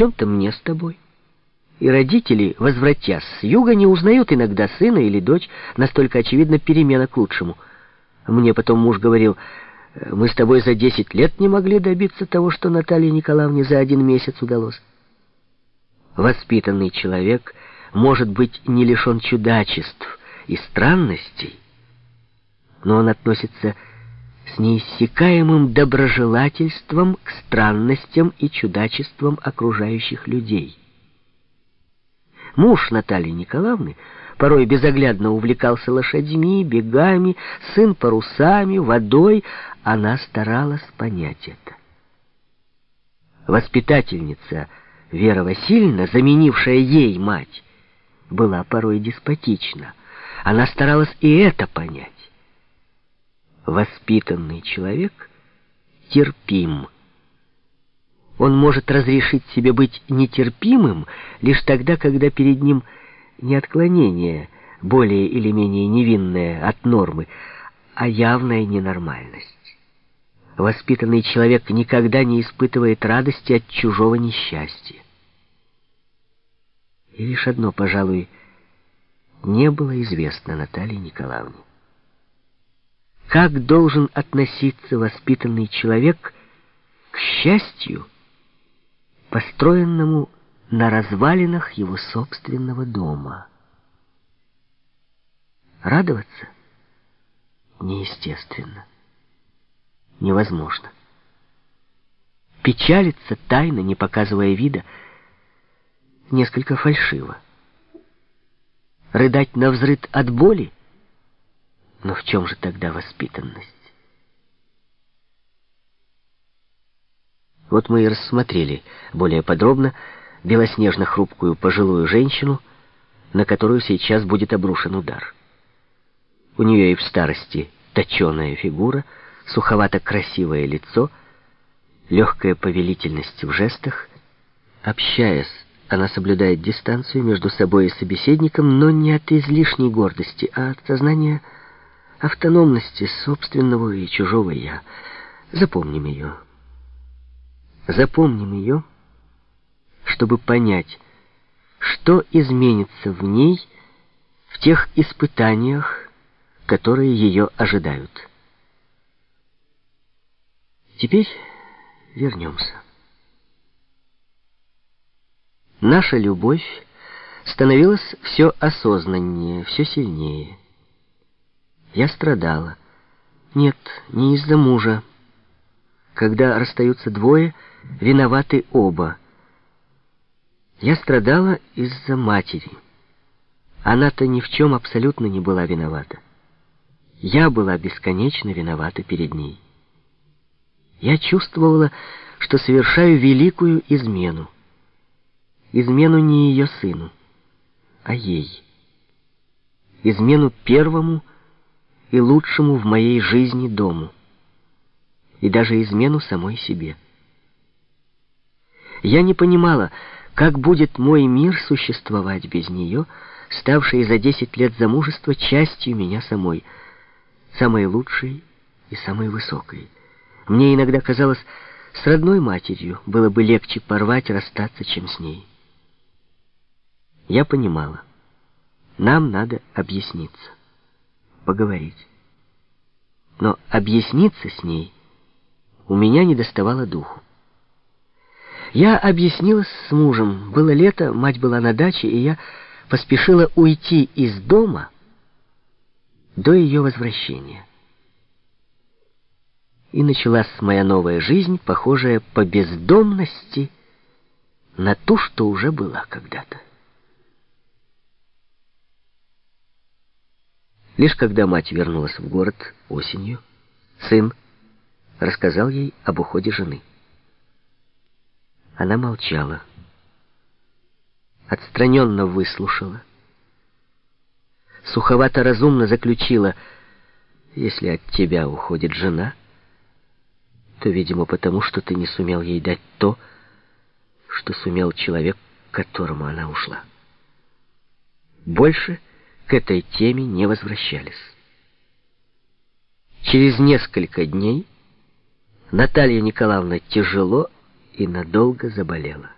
чем-то мне с тобой. И родители, возвратясь с юга, не узнают иногда сына или дочь, настолько очевидна перемена к лучшему. Мне потом муж говорил, мы с тобой за десять лет не могли добиться того, что Наталье Николаевне за один месяц удалось. Воспитанный человек может быть не лишен чудачеств и странностей, но он относится с неиссякаемым доброжелательством к странностям и чудачествам окружающих людей. Муж Натальи Николаевны порой безоглядно увлекался лошадьми, бегами, сын парусами, водой. Она старалась понять это. Воспитательница Вера Васильевна, заменившая ей мать, была порой деспотична. Она старалась и это понять. Воспитанный человек терпим. Он может разрешить себе быть нетерпимым лишь тогда, когда перед ним не отклонение, более или менее невинное от нормы, а явная ненормальность. Воспитанный человек никогда не испытывает радости от чужого несчастья. И лишь одно, пожалуй, не было известно Наталье Николаевне. Как должен относиться воспитанный человек к счастью, построенному на развалинах его собственного дома? Радоваться неестественно, невозможно. Печалиться тайно, не показывая вида, несколько фальшиво. Рыдать на взрыд от боли? Но в чем же тогда воспитанность? Вот мы и рассмотрели более подробно белоснежно-хрупкую пожилую женщину, на которую сейчас будет обрушен удар. У нее и в старости точеная фигура, суховато-красивое лицо, легкая повелительность в жестах. Общаясь она соблюдает дистанцию между собой и собеседником, но не от излишней гордости, а от сознания автономности собственного и чужого «я». Запомним ее. Запомним ее, чтобы понять, что изменится в ней в тех испытаниях, которые ее ожидают. Теперь вернемся. Наша любовь становилась все осознаннее, все сильнее. Я страдала. Нет, не из-за мужа. Когда расстаются двое, виноваты оба. Я страдала из-за матери. Она-то ни в чем абсолютно не была виновата. Я была бесконечно виновата перед ней. Я чувствовала, что совершаю великую измену измену не ее сыну, а ей. Измену первому и лучшему в моей жизни дому. И даже измену самой себе. Я не понимала, как будет мой мир существовать без нее, ставшей за десять лет замужества частью меня самой, самой лучшей и самой высокой. Мне иногда казалось, с родной матерью было бы легче порвать, расстаться, чем с ней. Я понимала. Нам надо объясниться, поговорить. Но объясниться с ней у меня не доставало духу. Я объяснилась с мужем. Было лето, мать была на даче, и я поспешила уйти из дома до ее возвращения. И началась моя новая жизнь, похожая по бездомности на ту, что уже была когда-то. Лишь когда мать вернулась в город осенью, сын рассказал ей об уходе жены. Она молчала, отстраненно выслушала, суховато-разумно заключила, если от тебя уходит жена, то, видимо, потому что ты не сумел ей дать то, что сумел человек, к которому она ушла. Больше к этой теме не возвращались. Через несколько дней Наталья Николаевна тяжело и надолго заболела.